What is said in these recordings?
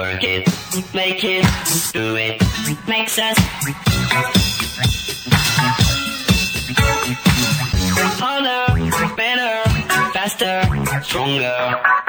Work it, make it, do it, makes us harder, better, faster, stronger.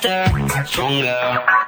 faster, stronger.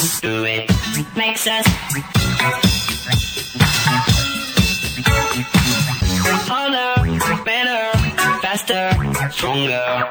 do it makes us harder, better, faster, stronger.